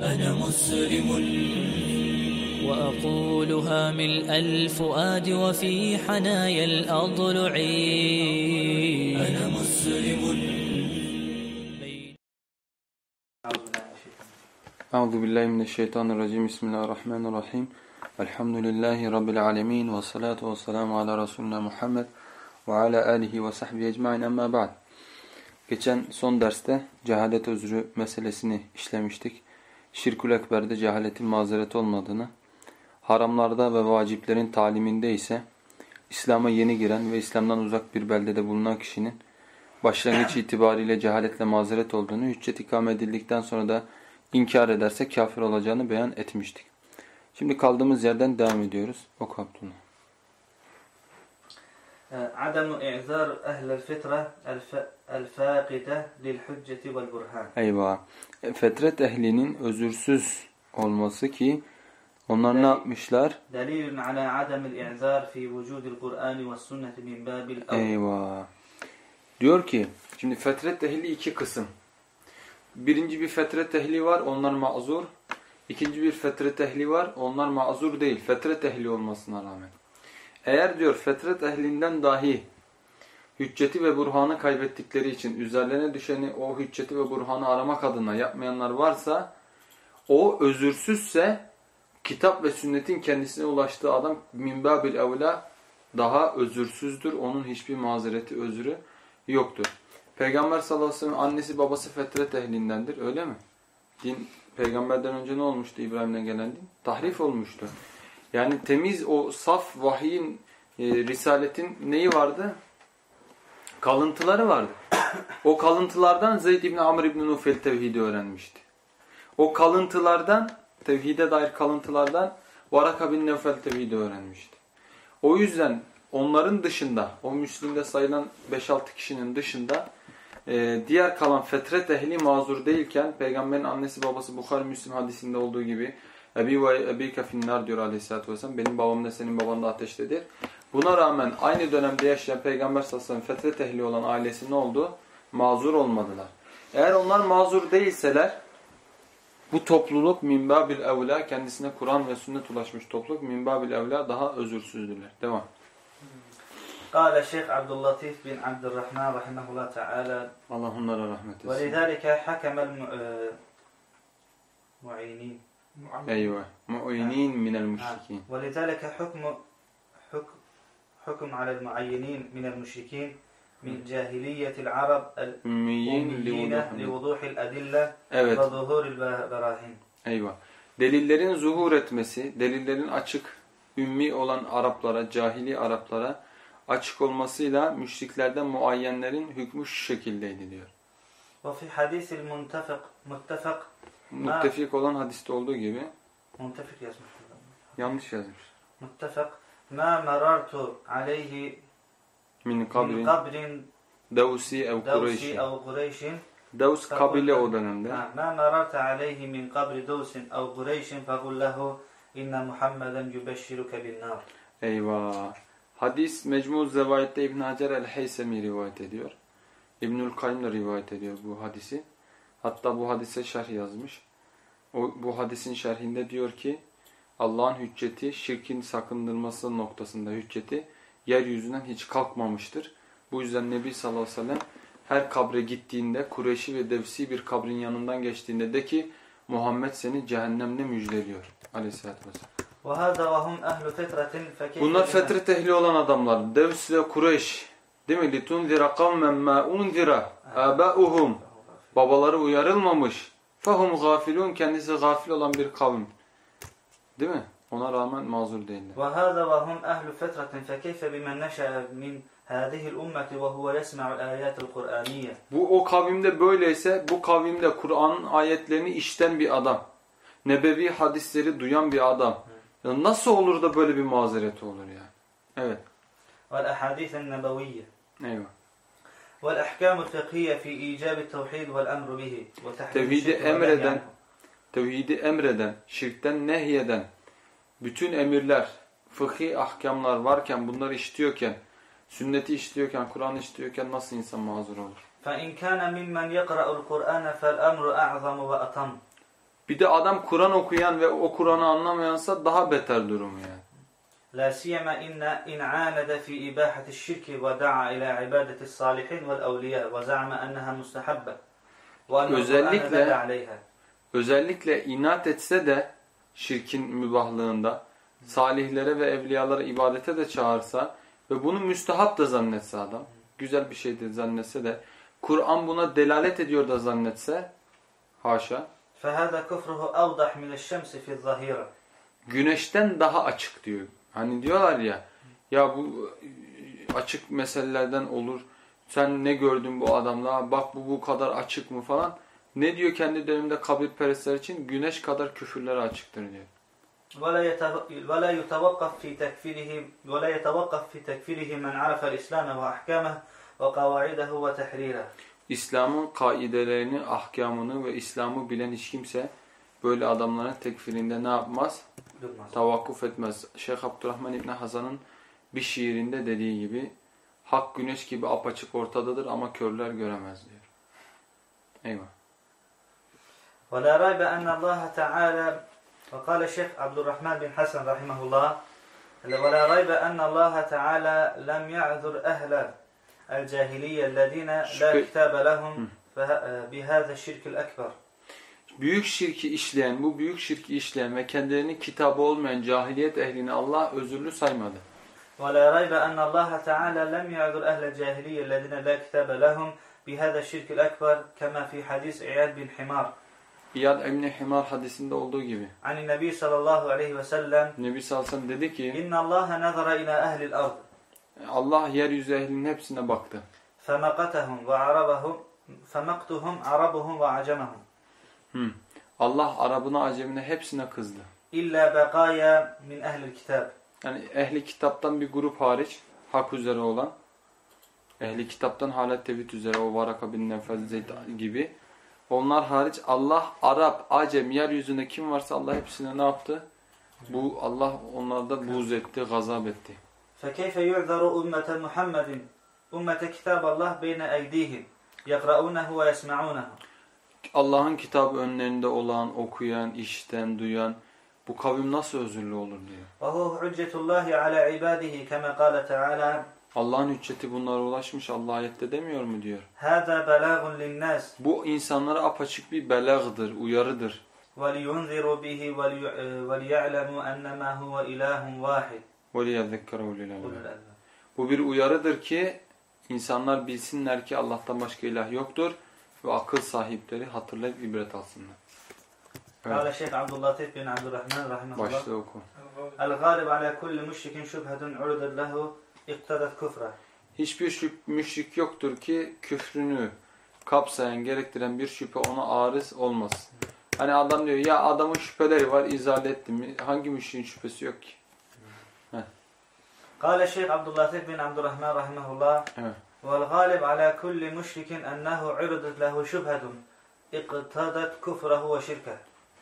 أنا مسلم. وأقولها من الفؤاد وفي حنايا الأضلع أنا مسلم. أعوذ بالله من الشيطان الرجيم. بسم الله الرحمن الرحيم. الحمد لله رب العالمين والصلاة والسلام على رسولنا محمد وعلى آله وصحبه أجمعين. أما بعد Geçen son derste cehalet özrü meselesini işlemiştik. Şirkül ekberde cehaletin mazeret olmadığını, haramlarda ve vaciplerin taliminde ise İslam'a yeni giren ve İslam'dan uzak bir beldede bulunan kişinin başlangıç itibariyle cehaletle mazeret olduğunu, hüccet ikame edildikten sonra da inkar ederse kafir olacağını beyan etmiştik. Şimdi kaldığımız yerden devam ediyoruz. Oku Abdullah. عدم إعذار أهل الفطرة الف- الفاقدة للحجة والبرهان Eyvah. E, Fetret ehlinin özürsüz olması ki onlar ne yapmışlar? دليل على عدم الإعذار في وجود القرآن والسنة من باب الأول Eyvah. Diyor ki, şimdi fetret ehli iki kısım. Birinci bir fetret ehli var, onlar mazur. İkinci bir fetret ehli var, onlar mazur değil. Fetret ehli olmasına rağmen. Eğer diyor fetret ehlinden dahi hücceti ve burhanı kaybettikleri için üzerlerine düşeni o hücceti ve burhanı aramak adına yapmayanlar varsa o özürsüzse kitap ve sünnetin kendisine ulaştığı adam minbabil evla daha özürsüzdür. Onun hiçbir mazereti, özrü yoktur. Peygamber sallallahu aleyhi ve sellem annesi babası fetret ehlindendir. Öyle mi? Din peygamberden önce ne olmuştu İbrahim'den gelen din? Tahrif olmuştu. Yani temiz o saf vahyin, e, risaletin neyi vardı? Kalıntıları vardı. O kalıntılardan Zeyd İbni Amr İbni Nufel tevhidi öğrenmişti. O kalıntılardan, tevhide dair kalıntılardan Varaka bin Nevfel tevhidi öğrenmişti. O yüzden onların dışında, o Müslim'de sayılan 5-6 kişinin dışında e, diğer kalan fetret ehli mazur değilken Peygamberin annesi babası Bukhari Müslim hadisinde olduğu gibi Ebi ve Ebi kafinnar diyor aleyhissalatü vesselam. Benim babam da senin baban da ateştedir. Buna rağmen aynı dönemde yaşayan Peygamber sallallahu aleyhi ve sellem fetret ehli olan ailesi ne oldu? Mazur olmadılar. Eğer onlar mazur değilseler bu topluluk minbabil evla kendisine Kur'an ve sünnet ulaşmış topluluk minbabil evla daha özürsüzdürler. Devam. قال الشيخ عبد اللطيف بن عبد الرحمن رحمه الله تعالى Allah onlara rahmet etsin. ولذلك حكم المعينين Eyvah. Mu'inin minel müşrikin. ولذلك حكم حكم حكم على المعينين من المشركين من جاهلية العرب Ümmiyin الأميين livuduhun. لوضوح الأدلة Evet. وظهور البراهين Eyvah. Delillerin zuhur etmesi, delillerin açık, ümmi olan Araplara, cahili Araplara açık olmasıyla müşriklerden muayyenlerin hükmü şu şekildeydi diyor. وفي حديث المنتفق متفق Muttefik olan hadiste olduğu gibi. Muttefik yazmış. Yanlış yazmış. Muttefik. Ma merartu aleyhi min kabrin, min kabrin devsi ev kureyşin. Ev kureyşin. Devs kabile o dönemde. Ma merartu aleyhi min kabri devsin ev kureyşin fekul lehu inne Muhammeden yübeşşiruke bin nar. Eyvah. Hadis Mecmu Zevait'te İbn Hacer el-Heysemi rivayet ediyor. İbnül Kayyum rivayet ediyor bu hadisi. Hatta bu hadise şerh yazmış. O, bu hadisin şerhinde diyor ki Allah'ın hücceti şirkin sakındırması noktasında hücceti yeryüzünden hiç kalkmamıştır. Bu yüzden Nebi sallallahu aleyhi ve sellem her kabre gittiğinde Kureyşi ve Devsi bir kabrin yanından geçtiğinde de ki Muhammed seni cehennemle müjdeliyor. Aleyhisselatü vesselam. وهذا وهم أهل فترة فكيف Bunlar بمن- fetret ehli olan adamlar. Devs ve Kureyş. Değil mi? لِتُنْذِرَ قَوْمًا مَا اُنْذِرَ آبَاؤُهُمْ babaları uyarılmamış. Fahum gafilun kendisi gafil olan bir kavim. Değil mi? Ona rağmen mazur değiller. Ve hâzâ ve hum ehlü fetretin fekeyfe bimen neşe'e min hâzihil ummeti ve huve yesme'ul âyâtil kur'aniye. Bu o kavimde böyleyse bu kavimde Kur'an'ın ayetlerini işten bir adam. Nebevi hadisleri duyan bir adam. Ya nasıl olur da böyle bir mazereti olur ya? Evet. Ve ehadîsen nebeviyye. Eyvah. والأحكام الفقهية في إيجاب التوحيد والأمر به وتحريم Tevhidi الشرك والنهي emreden, عنه. tevhidi emreden, şirkten nehyeden bütün emirler, fıkhi ahkamlar varken, bunları işliyorken, sünneti işliyorken, Kur'an işliyorken nasıl insan mazur olur? فإن كان ممن يقرأ القرآن فالأمر أعظم وأتم Bir de adam Kur'an okuyan ve o Kur'an'ı anlamayansa daha beter durumu yani. لا سيما إن إن عاند في إباحة الشرك ودعا إلى عبادة الصالحين والأولياء وزعم أنها مستحبة وأن القرآن Özellikle- دل عليها Özellikle inat etse de şirkin mübahlığında salihlere ve evliyalara ibadete de çağırsa ve bunu müstehap da zannetse adam, güzel bir şey de zannetse de Kur'an buna delalet ediyor da zannetse haşa فهذا كفره أوضح من الشمس في الظهيرة güneşten daha açık diyor. Hani diyorlar ya ya bu e, açık meselelerden olur. Sen ne gördün bu adamla? Bak bu bu kadar açık mı falan. Ne diyor kendi döneminde kabirperestler için? Güneş kadar küfürlere açıktır diyor. ولا يتو- ولا يتوقف في تكفيره ولا يتوقف في تكفيره من عرف الإسلام وأحكامه وقواعده وتحريره İslam'ın kaidelerini, ahkamını ve İslam'ı bilen hiç kimse böyle adamların tekfirinde ne yapmaz? Durmaz. Tavakkuf etmez. Şeyh Abdurrahman İbni Hazan'ın bir şiirinde dediği gibi hak güneş gibi apaçık ortadadır ama körler göremez diyor. Eyvah. ولا ريب أن الله تعالى وقال الشيخ عبد الرحمن بن حسن رحمه الله ولا ريب أن الله تعالى لم يعذر أهل الجاهلية الذين لا شكرا. كتاب لهم فه- بهذا الشرك الأكبر Büyük şirki işleyen, bu büyük şirki işleyen ve kendilerinin kitabı olmayan cahiliyet ehlini Allah özürlü saymadı. ولا ريب أن الله تعالى لم يعذر أهل الجاهلية الذين لا كتاب لهم بهذا الشرك الأكبر كما في حديث عياد بن حمار İyad Emni Himar hadisinde olduğu gibi. عن النبي صلى الله عليه وسلم Nebi sallallahu aleyhi ve sellem dedi ki إن الله نظر إلى أهل الأرض Allah yeryüzü ehlinin hepsine baktı. فمقتهم وعربهم فمقتهم عربهم وعجمهم Hı. Allah Arabına Acemine hepsine kızdı. إلا بقايا من أهل الكتاب Yani ehli kitaptan bir grup hariç hak üzere olan ehli kitaptan halet tevhid üzere o Varaka bin Nefez Zeyd gibi onlar hariç Allah Arap, Acem yeryüzünde kim varsa Allah hepsine ne yaptı? Bu Allah onlarda buz etti, gazap etti. فكيف يعذر أمة محمد أمة كتاب الله بين أيديهم يقرؤونه ويسمعونه Allah'ın kitabı önlerinde olan, okuyan, işiten, duyan bu kavim nasıl özürlü olur diyor. وهو حجة الله على عباده كما قال تعالى Allah'ın hücceti bunlara ulaşmış Allah ayette demiyor mu diyor. هذا بلاغ للناس Bu insanlara apaçık bir belagdır, uyarıdır. ولينذروا به ولي- وليعلموا أنما هو إله واحد وَلِيَذَّكَّرَ أُولِي أولو الْأَلْبَابِ. الألباب. Bu bir uyarıdır ki insanlar bilsinler ki Allah'tan başka ilah yoktur ve akıl sahipleri hatırlayıp ibret alsınlar. Kâle Şeyh Abdüllatif bin Abdurrahman rahimahullah. Başla oku. El-gâlib alâ kulli müşrikin şübhetun urdur lehu iktadat küfre. Hiçbir müşrik yoktur ki küfrünü kapsayan, gerektiren bir şüphe ona arız olmasın. Hani adam diyor ya adamın şüpheleri var izale ettim. Hangi müşriğin şüphesi yok ki? Kâle Şeyh Abdüllatif bin Abdurrahman rahimahullah. Evet. Vel galib ala kulli müşrikin ennehu uridet lehu şübhetun iktadet kufrehu ve şirke.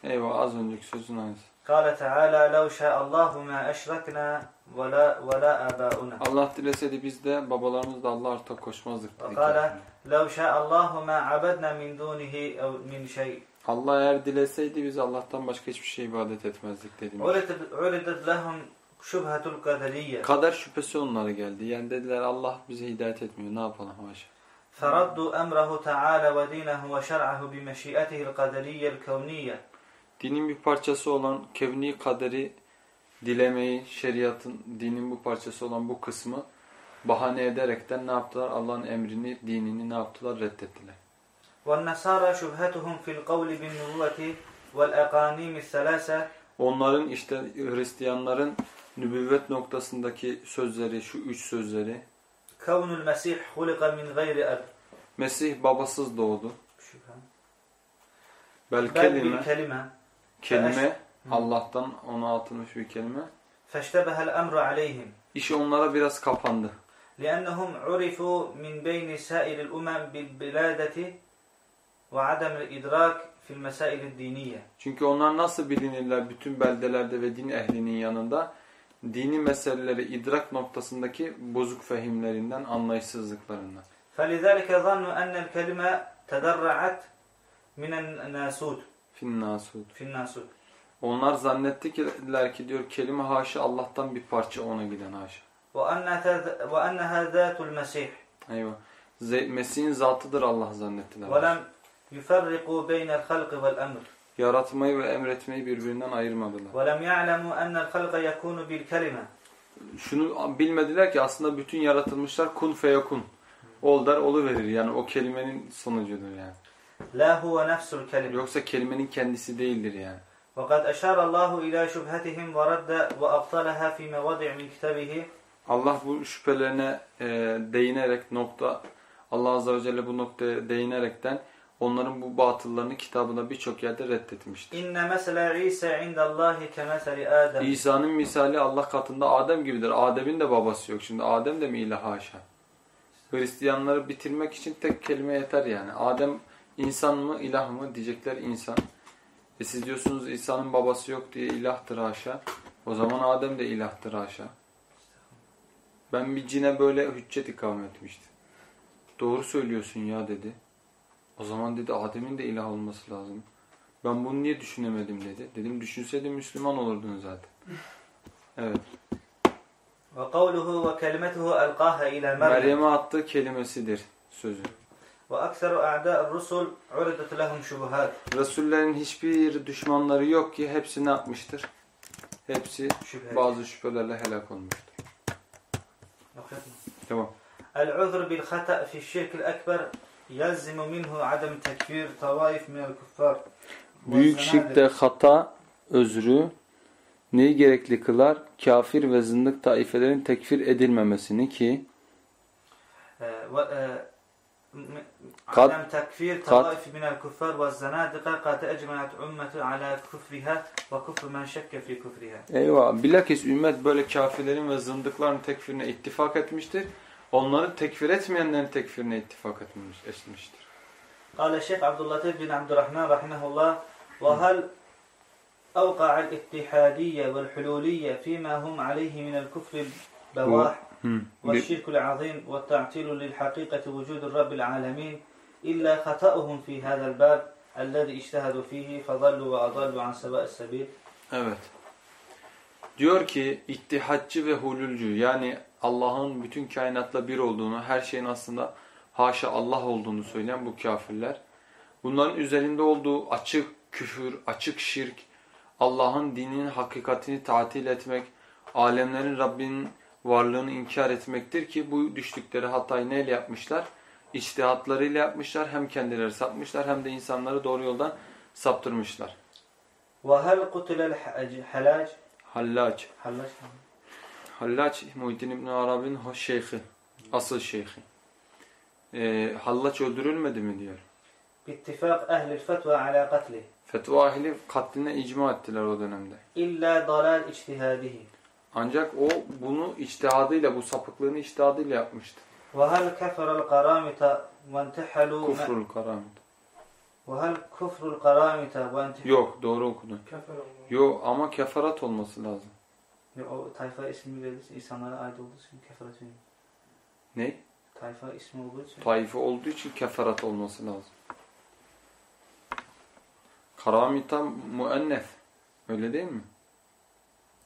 Eyvah az önceki sözün aynısı. Kale Teala lev şe'allahu ma eşrekna ve la abauna. Allah dileseydi biz de babalarımız da Allah ortak koşmazdık dedik. Kale lev şe'allahu ma abedna min dunihi min şey. Allah eğer dileseydi biz Allah'tan başka hiçbir şey ibadet etmezdik dedim. Uridet lehum لهم شبهة القدرية Kader şüphesi onlara geldi. Yani dediler Allah bize hidayet etmiyor. Ne yapalım haşa. فردوا أمره تعالى ودينه وشرعه بمشيئته القدرية الكونية Dinin bir parçası olan kevni kaderi dilemeyi, şeriatın dinin bu parçası olan bu kısmı bahane ederekten ne yaptılar? Allah'ın emrini, dinini ne yaptılar? Reddettiler. والنصارى شبهتهم في القول بالنبوة والأقانيم الثلاثة Onların işte Hristiyanların nübüvvet noktasındaki sözleri, şu üç sözleri. كون المسيح خلق من غير أب Mesih babasız doğdu. شبهة Bel بل kelime, بالكلمة kelime Allah'tan ona atılmış bir kelime. فاشتبه الأمر عليهم İş onlara biraz kapandı. لأنهم عرفوا من بين سائر الأمم بالبلادة وعدم الإدراك في المسائل الدينية Çünkü onlar nasıl bilinirler bütün beldelerde ve din ehlinin yanında? Dini meseleleri idrak noktasındaki bozuk fehimlerinden, anlayışsızlıklarından. فلذلك ظنوا أن الكلمة تدرعت من الناسوت Finnasud. في الناسوت Onlar zannettiler ki diyor kelime haşa Allah'tan bir parça ona giden haşa. وأنها وأنها ذات المسيح Eyvah. Ze- Mesih'in zatıdır Allah zannettiler. ولم يفرقوا بين الخلق والأمر Yaratmayı ve emretmeyi birbirinden ayırmadılar. ولم يعلموا أن الخلق يكون بالكلمة Şunu bilmediler ki aslında bütün yaratılmışlar kun feyekun. Ol der oluverir. Yani o kelimenin sonucudur yani. لا هو نفس الكلمة Yoksa kelimenin kendisi değildir yani. وقد أشار الله إلى شبهتهم ورد وأبطلها في مواضع من كتابه Allah bu şüphelerine e, değinerek nokta Allah Azze ve Celle bu noktaya değinerekten Onların bu batıllarını kitabında birçok yerde reddetmiştir. İnne mesele İsa indallahi kemeseli Adem. İsa'nın misali Allah katında Adem gibidir. Adem'in de babası yok. Şimdi Adem de mi ilah haşa? Hristiyanları bitirmek için tek kelime yeter yani. Adem insan mı ilah mı diyecekler insan. E siz diyorsunuz İsa'nın babası yok diye ilahtır haşa. O zaman Adem de ilahtır haşa. Ben bir cine böyle hüccet ikame etmiştim. Doğru söylüyorsun ya dedi. O zaman dedi Adem'in de ilah olması lazım. Ben bunu niye düşünemedim dedi. Dedim düşünseydim Müslüman olurdun zaten. Evet. Ve kavluhu ve kelimetuhu elqaha ila Meryem. Meryem'e attığı kelimesidir sözü. Ve akseru a'da'ir rusul uridat lehum şubuhat. Resullerin hiçbir düşmanları yok ki hepsi ne yapmıştır? Hepsi Şüpheli. bazı şüphelerle helak olmuştur. Okuyalım. Tamam. El uzr bil hata fi şirkil ekber يلزم منه عدم تكفير طوائف من الكفار Büyük şirkte hata, özrü neyi gerekli kılar? Kafir ve zındık taifelerin tekfir edilmemesini ki آه، و- آه، م- قد- عدم تكفير قد- طوائف من الكفار والزنادقة قد أجمعت أمة على كفرها وكفر من شك في كفرها eyvah bilakis ümmet böyle kafirlerin ve zındıkların tekfirine ittifak etmiştir. Onları tekfir etmeyenlerin tekfirine ittifak etmiş, etmiştir. قال الشيخ عبد اللطيف بن عبد الرحمن رحمه الله وهل أوقع الاتحادية والحلولية فيما هم عليه من الكفر البواح Hı. Bir- والشرك العظيم والتعطيل للحقيقة وجود الرب العالمين إلا خطأهم في هذا الباب الذي اجتهدوا فيه فضلوا وأضلوا عن سواء السبيل Evet. Diyor ki ittihatçı ve hululcu yani Allah'ın bütün kainatla bir olduğunu, her şeyin aslında haşa Allah olduğunu söyleyen bu kafirler. Bunların üzerinde olduğu açık küfür, açık şirk, Allah'ın dininin hakikatini tatil etmek, alemlerin Rabbinin varlığını inkar etmektir ki bu düştükleri hatayı neyle yapmışlar? İçtihatlarıyla yapmışlar. Hem kendileri sapmışlar hem de insanları doğru yoldan saptırmışlar. وهل قتل الحلاج Hallaç. حلاج Hallaç Muhittin İbn Arabi'nin şeyhi, asıl şeyhi. E, Hallaç öldürülmedi mi diyor. İttifak ehli fetva ala katli. Fetva ehli katline icma ettiler o dönemde. İlla dalal içtihadihi. Ancak o bunu içtihadıyla, bu sapıklığını içtihadıyla yapmıştı. Ve hel keferel karamita ve entehalu Kufrul karamita. Ve hel kufrul karamita ve entehalu Yok doğru okudun. Yok ama keferat olması lazım. O tayfa ismi verilirse insanlara ait olduğu için kefaret veriyor. Ne? Tayfa ismi olduğu için. Taife olduğu için kefarat olması lazım. Karamita muennef. Öyle değil mi?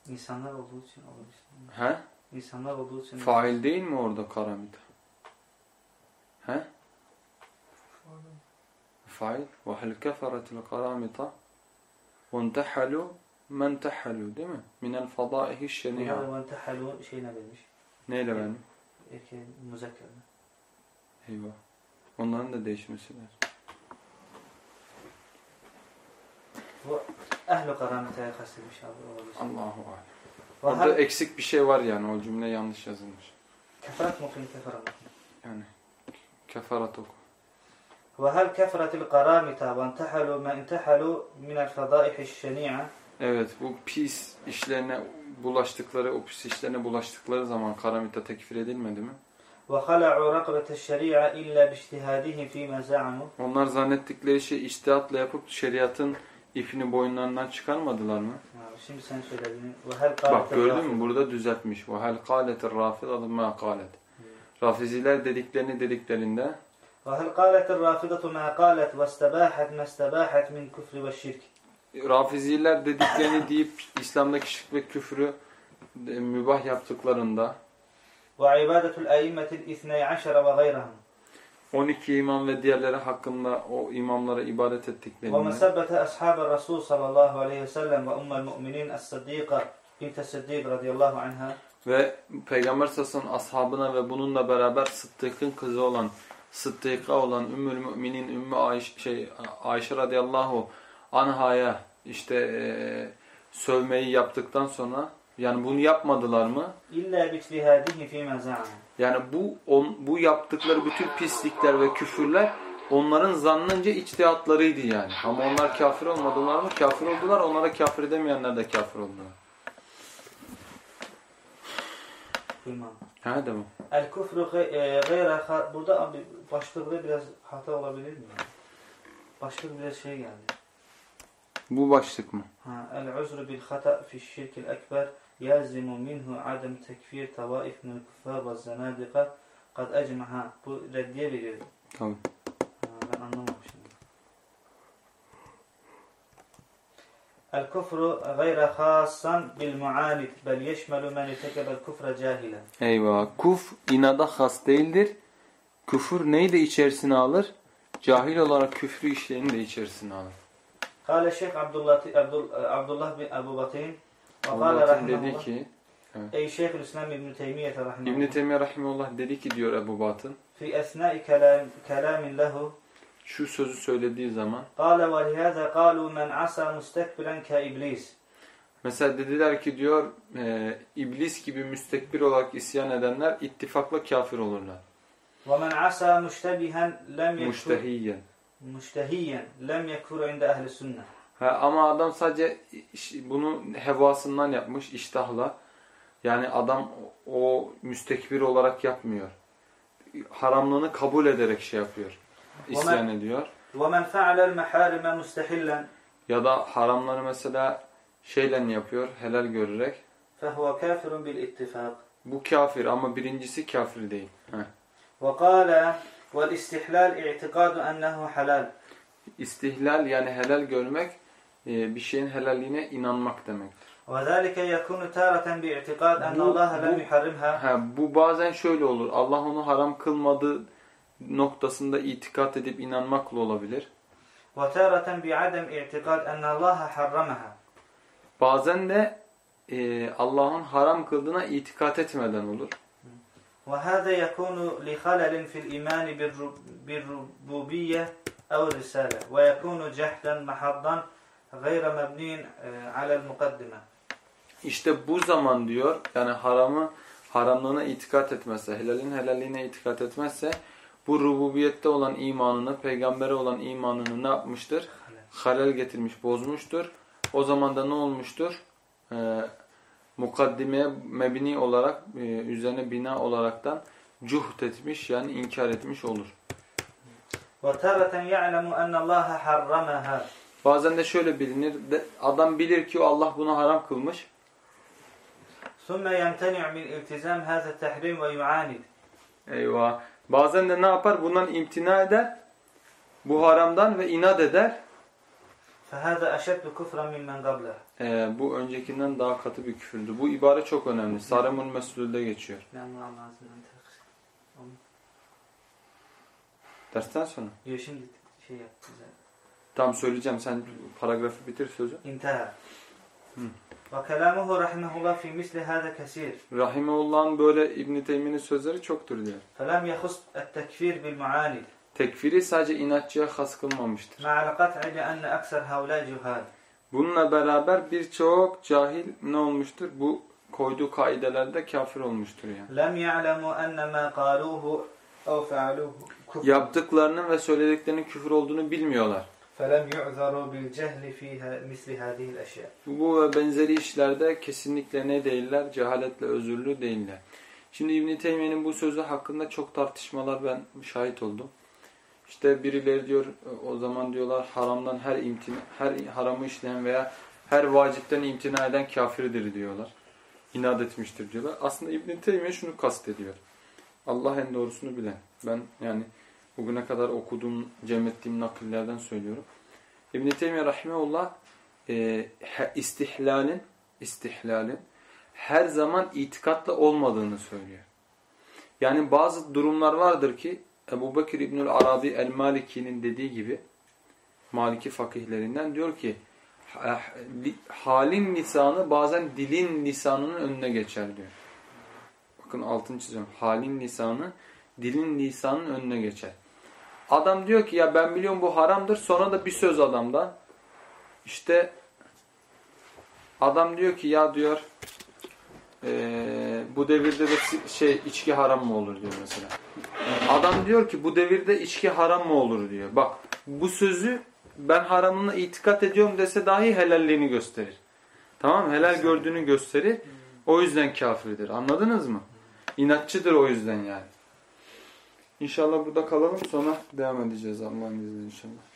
İnsanlar olduğu için olabilir. He? İnsanlar olduğu için. Fail değil mi orada karamita? He? Fail. وَهَلْ كَفَرَتِ الْقَرَامِطَ وَانْتَحَلُوا مَنْ تَحَلُوا değil mi? مِنَ الْفَضَائِهِ الشَّنِيعَ Bunlar وانتحلوا şeyine vermiş. Neyle benim? Erkeğin muzakkerine. Eyvah. Onların da değişmesi lazım. Bu ehli karamitaya kastedilmiş abi olabilir. Allahu alem. Orada وهل eksik bir şey var yani. O cümle yanlış yazılmış. كفرت ممكن كفر ممكن. Yani kefarat oku. وهل كفرت القرامطة وانتحلوا ما انتحلوا من الفضائح الشنيعة Evet bu pis işlerine bulaştıkları, o pis işlerine bulaştıkları zaman karamita tekfir edilmedi mi? وخلعوا رقبة الشريعة إلا باجتهادهم فيما زعموا Onlar zannettikleri şey içtihatla yapıp şeriatın ipini boyunlarından çıkarmadılar mı? Ha, Şimdi sen söylediğini وهل قالت Bak gördün الرافضة- mü? Burada düzeltmiş. وَهَلْ قَالَتِ الرَّافِضَةُ مَا قَالَتْ Rafiziler dediklerini dediklerinde وهل قالت الرافضة ما قالت واستباحت ما استباحت من كفر والشرك Rafiziler dediklerini deyip İslam'daki şirk ve küfrü e, mübah yaptıklarında وعبادة الأئمة الاثني عشر وغيرهم 12 imam ve diğerleri hakkında o imamlara ibadet ettiklerini ومسبة أصحاب الرسول صلى الله عليه وسلم وأم المؤمنين الصديقة بنت الصديق رضي الله عنها ve Peygamber Sas'ın ashabına ve bununla beraber Sıddık'ın kızı olan Sıddık'a olan Ümmül Müminin Ümmü Ayşe, şey, Ayşe radıyallahu Anha'ya işte e, sövmeyi yaptıktan sonra yani bunu yapmadılar mı? İlla bitli hadihi fi Yani bu on, bu yaptıkları bütün pislikler ve küfürler onların zannınca içtihatlarıydı yani. Ama onlar kafir olmadılar mı? Kafir oldular. Onlara kafir edemeyenler de kafir oldular. Ha devam. El küfrü e, gayra burada abi başlıkta biraz hata olabilir mi? Başlık biraz şey geldi. Bu başlık mı? Ha, el uzru bil hata fi şirkil ekber yazimu minhu adem tekfir tavaif min kuffar ve zanadika kad ecma ha bu reddiye veriyor. Tamam. Ha, ben anlamamışım. El kufru gayra khassan bil muanid bel yeşmelu men itekebel kufra cahilen. Eyvah. Kuf inada has değildir. Küfür neyi de içerisine alır? Cahil olarak küfrü işlerini de içerisine alır. Kale Şeyh Abdullah, Abdul, Abdullah bin Ebu Batin Allah'ın dedi ki Ey Şeyhülislam İbn-i Teymiye İbn rahimahullah Teymiyye rahimehullah dedi ki diyor Ebu Batın fi esnai kelam, kelamin lehu şu sözü söylediği zaman Kâle ve lihâzâ kâlû men asa mustekbiren ke iblis. mesela dediler ki diyor e, iblis gibi müstekbir olarak isyan edenler ittifakla kafir olurlar. Ve men asa müştebihen lem yekfur Müştehiyen. lem yekfur inde ehli sünnet. Ha, ama adam sadece bunu hevasından yapmış iştahla. Yani adam o müstekbir olarak yapmıyor. Haramlığını kabul ederek şey yapıyor. İsyan ediyor. Men fe'alel meharime mustehillen Ya da haramları mesela şeyle yapıyor, helal görerek. kafirun bil ittifak. Bu kafir ama birincisi kafir değil. Heh. Kâle vel istihlal i'tikadu ennehu halal. İstihlal yani helal görmek e, bir şeyin helalliğine inanmak demektir. وذلك يكون تارة باعتقاد أن Bu- الله لم bu- يحرمها Ha, bu bazen şöyle olur. Allah onu haram kılmadığı noktasında itikat edip inanmakla olabilir. وتارة بعدم اعتقاد أن الله حرمها Bazen de e, Allah'ın haram kıldığına itikat etmeden olur. وهذا يكون لخلل في الإيمان بالرب- بالربوبية أو الرسالة ويكون جهلا محضا غير مبني آه، على المقدمة İşte bu zaman diyor yani haramı haramlığına itikat etmezse, helalin helalliğine itikat etmezse bu rububiyette olan imanını, peygambere olan imanını ne yapmıştır? Halel getirmiş, bozmuştur. O zaman da ne olmuştur? Ee, mukaddimeye mebni olarak e, üzerine bina olaraktan cuht etmiş yani inkar etmiş olur. Bazen de şöyle bilinir. Adam bilir ki Allah bunu haram kılmış. Eyvah. Bazen de ne yapar? Bundan imtina eder. Bu haramdan ve inat eder. فهذا أشد كفرا ممن قبله Ee, bu öncekinden daha katı bir küfürdür. Bu ibare çok önemli. Saremul Mesul'de geçiyor. لأن الله عز وجل Dersten sonra. Diyor şimdi şey yap güzel. Tam söyleyeceğim. Sen paragrafı bitir sözü. انتهى Hı. وكلامه رحمه الله في مثل هذا كثير Rahimeullah'ın böyle İbn-i Teymi'nin sözleri çoktur diyor. فلم يخص التكفير بالمعاند Tekfiri sadece inatçıya has kılmamıştır. Bununla beraber birçok cahil ne olmuştur? Bu koyduğu kaidelerde kafir olmuştur yani. Yaptıklarının ve söylediklerinin küfür olduğunu bilmiyorlar. Bu ve benzeri işlerde kesinlikle ne değiller? Cehaletle özürlü değiller. Şimdi İbn-i bu sözü hakkında çok tartışmalar ben şahit oldum. İşte birileri diyor o zaman diyorlar haramdan her imtina, her haramı işleyen veya her vacipten imtina eden kafirdir diyorlar. İnat etmiştir diyorlar. Aslında İbn-i Teymiye şunu kastediyor. Allah en doğrusunu bilen. Ben yani Bugüne kadar okuduğum, cem ettiğim nakillerden söylüyorum. İbn-i Teymiye Rahimahullah e, istihlalin, istihlalin her zaman itikatla olmadığını söylüyor. Yani bazı durumlar vardır ki Ebu Bekir İbnül Arabi El-Maliki'nin dediği gibi Maliki fakihlerinden diyor ki halin lisanı bazen dilin lisanının önüne geçer diyor. Bakın altını çiziyorum. Halin lisanı dilin lisanının önüne geçer. Adam diyor ki ya ben biliyorum bu haramdır. Sonra da bir söz adamda. İşte adam diyor ki ya diyor e, bu devirde de şey içki haram mı olur diyor mesela. Adam diyor ki bu devirde içki haram mı olur diyor. Bak bu sözü ben haramına itikat ediyorum dese dahi helalliğini gösterir. Tamam mı? Helal gördüğünü gösterir. O yüzden kafirdir. Anladınız mı? İnatçıdır o yüzden yani. İnşallah burada kalalım sonra devam edeceğiz Allah'ın izniyle inşallah.